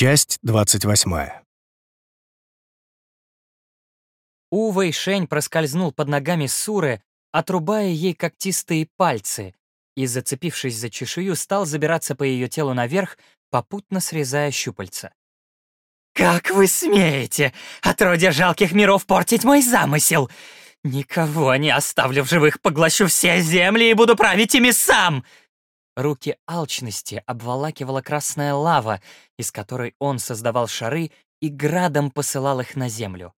Часть 28. Увэй Шень проскользнул под ногами Суры, отрубая ей когтистые пальцы, и, зацепившись за чешую, стал забираться по ее телу наверх, попутно срезая щупальца. «Как вы смеете, отродья жалких миров, портить мой замысел! Никого не оставлю в живых, поглощу все земли и буду править ими сам!» Руки алчности обволакивала красная лава, из которой он создавал шары и градом посылал их на землю.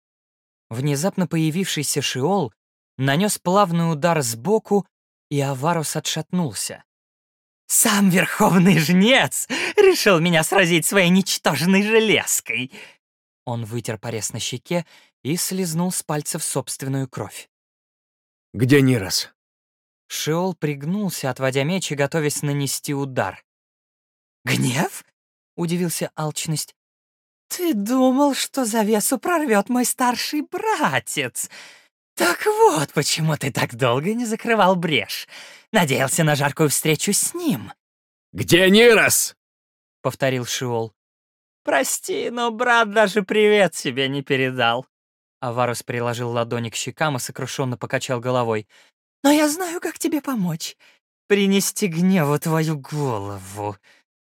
Внезапно появившийся Шиол нанес плавный удар сбоку, и Аварус отшатнулся. «Сам Верховный Жнец решил меня сразить своей ничтожной железкой!» Он вытер порез на щеке и слезнул с пальцев собственную кровь. «Где Нирос?» Шиол пригнулся, отводя меч и готовясь нанести удар. «Гнев?» — удивился алчность. «Ты думал, что завесу прорвет мой старший братец? Так вот, почему ты так долго не закрывал брешь. Надеялся на жаркую встречу с ним». «Где Нирос?» — повторил Шиол. «Прости, но брат даже привет себе не передал». Аварус приложил ладони к щекам и сокрушенно покачал головой. Но я знаю, как тебе помочь. Принести гневу твою голову.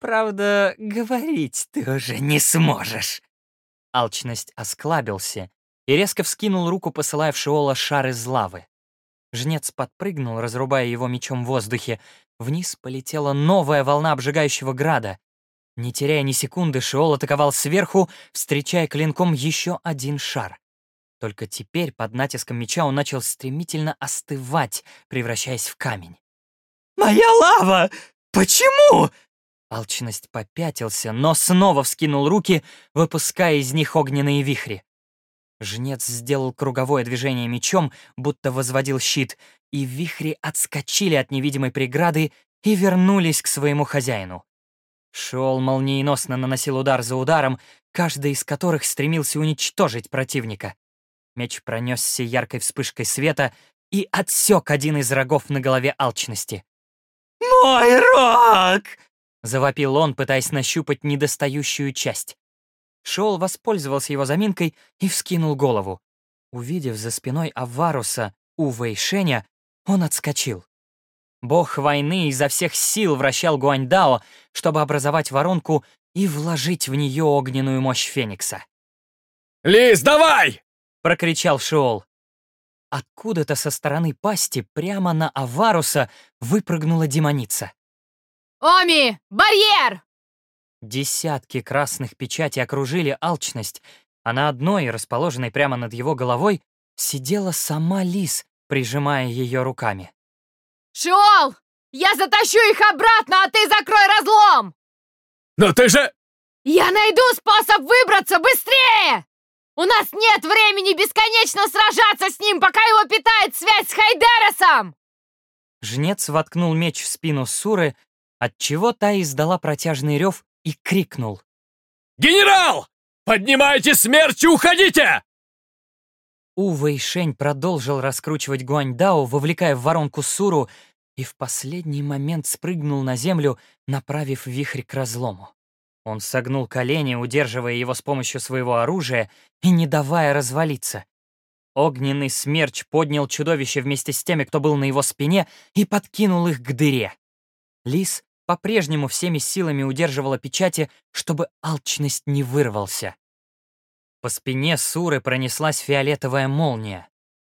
Правда, говорить ты уже не сможешь». Алчность осклабился и резко вскинул руку, посылая в Шиола шар из лавы. Жнец подпрыгнул, разрубая его мечом в воздухе. Вниз полетела новая волна обжигающего града. Не теряя ни секунды, Шиол атаковал сверху, встречая клинком еще один шар. Только теперь под натиском меча он начал стремительно остывать, превращаясь в камень. «Моя лава! Почему?» Алчность попятился, но снова вскинул руки, выпуская из них огненные вихри. Жнец сделал круговое движение мечом, будто возводил щит, и вихри отскочили от невидимой преграды и вернулись к своему хозяину. Шел молниеносно наносил удар за ударом, каждый из которых стремился уничтожить противника. Меч пронесся яркой вспышкой света и отсек один из рогов на голове алчности. «Мой рог!» — завопил он, пытаясь нащупать недостающую часть. Шоул воспользовался его заминкой и вскинул голову. Увидев за спиной Аваруса, Ува и Шеня, он отскочил. Бог войны изо всех сил вращал Гуаньдао, чтобы образовать воронку и вложить в нее огненную мощь Феникса. «Лис, давай!» — прокричал Шиол. Откуда-то со стороны пасти прямо на Аваруса выпрыгнула демоница. «Оми! Барьер!» Десятки красных печатей окружили алчность, а на одной, расположенной прямо над его головой, сидела сама Лис, прижимая ее руками. «Шиол! Я затащу их обратно, а ты закрой разлом!» «Но ты же...» «Я найду способ выбраться быстрее!» У нас нет времени бесконечно сражаться с ним, пока его питает связь с Хайдеросом!» Жнец воткнул меч в спину Суры, отчего та издала протяжный рев и крикнул. «Генерал! Поднимайте смерч и уходите!» Ува Шень продолжил раскручивать Гуаньдао, вовлекая в воронку Суру, и в последний момент спрыгнул на землю, направив вихрь к разлому. Он согнул колени, удерживая его с помощью своего оружия и не давая развалиться. Огненный смерч поднял чудовище вместе с теми, кто был на его спине, и подкинул их к дыре. Лис по-прежнему всеми силами удерживала печати, чтобы алчность не вырвался. По спине Суры пронеслась фиолетовая молния.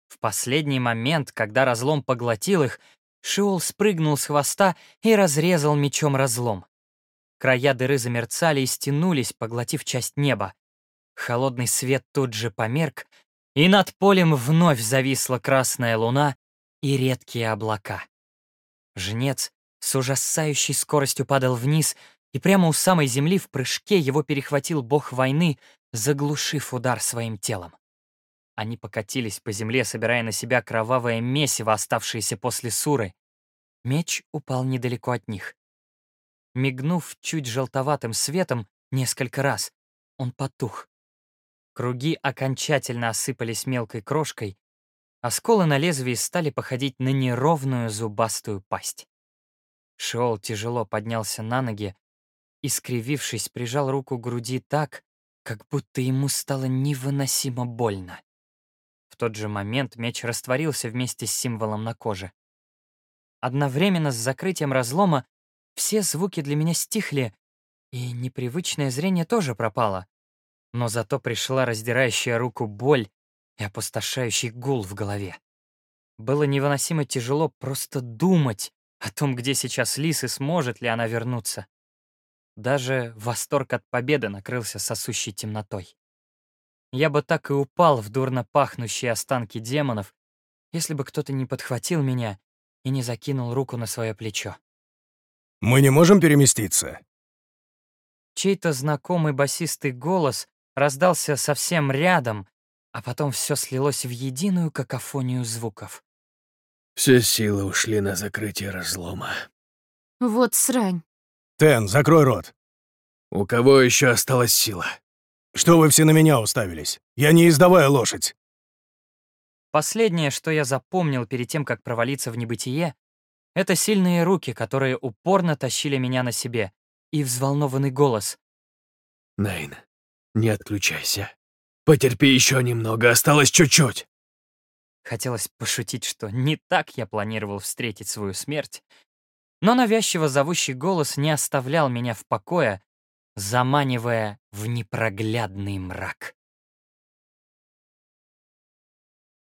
В последний момент, когда разлом поглотил их, Шиол спрыгнул с хвоста и разрезал мечом разлом. Края дыры замерцали и стянулись, поглотив часть неба. Холодный свет тут же померк, и над полем вновь зависла красная луна и редкие облака. Жнец с ужасающей скоростью падал вниз, и прямо у самой земли в прыжке его перехватил бог войны, заглушив удар своим телом. Они покатились по земле, собирая на себя кровавое месиво, оставшееся после суры. Меч упал недалеко от них. Мигнув чуть желтоватым светом несколько раз, он потух. Круги окончательно осыпались мелкой крошкой, а сколы на лезвии стали походить на неровную зубастую пасть. Шиол тяжело поднялся на ноги и, скривившись, прижал руку к груди так, как будто ему стало невыносимо больно. В тот же момент меч растворился вместе с символом на коже. Одновременно с закрытием разлома все звуки для меня стихли, и непривычное зрение тоже пропало. Но зато пришла раздирающая руку боль и опустошающий гул в голове. Было невыносимо тяжело просто думать о том, где сейчас Лис и сможет ли она вернуться. Даже восторг от победы накрылся сосущей темнотой. Я бы так и упал в дурно пахнущие останки демонов, если бы кто-то не подхватил меня и не закинул руку на свое плечо. «Мы не можем переместиться?» Чей-то знакомый басистый голос раздался совсем рядом, а потом все слилось в единую какофонию звуков. Все силы ушли на закрытие разлома. Вот срань. «Тен, закрой рот. У кого еще осталась сила? Что вы все на меня уставились? Я не издавая лошадь». Последнее, что я запомнил перед тем, как провалиться в небытие, это сильные руки, которые упорно тащили меня на себе, и взволнованный голос. Нейн, не отключайся. Потерпи еще немного, осталось чуть-чуть. Хотелось пошутить, что не так я планировал встретить свою смерть, но навязчиво зовущий голос не оставлял меня в покое, заманивая в непроглядный мрак.